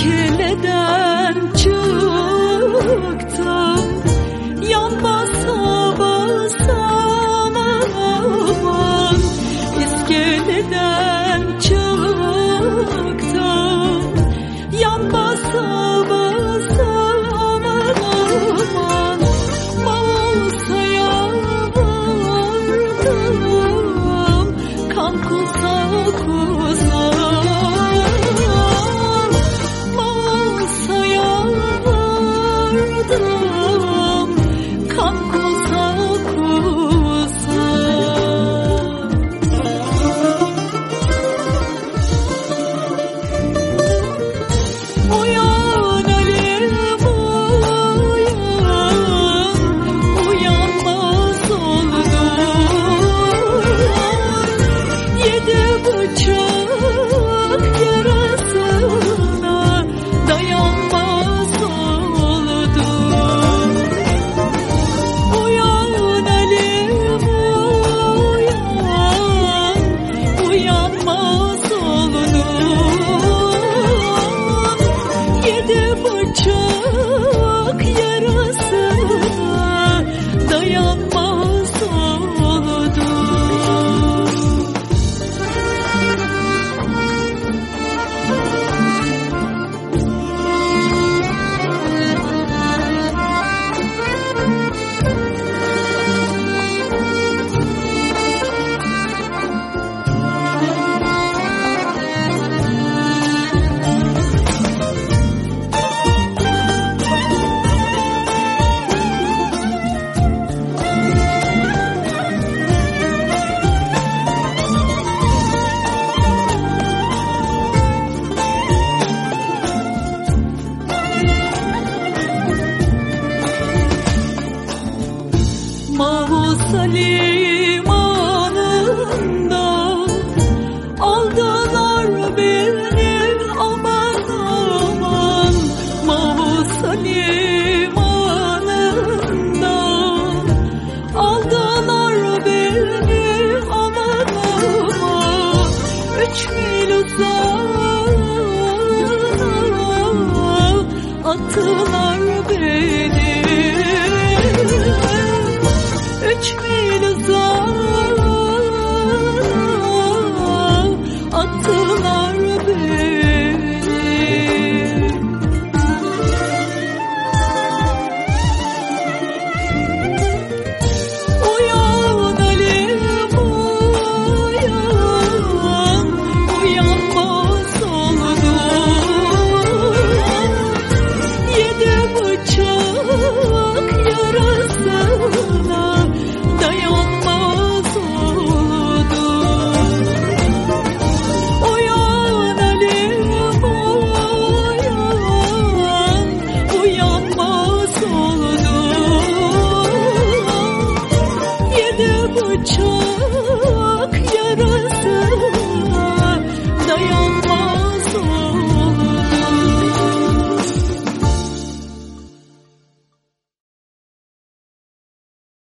Kileden çıktım yan limanında aldılar beni aman aman. Mavus limanında aldılar beni aman aman. Üç mil uzağa attılar beni. 去了走。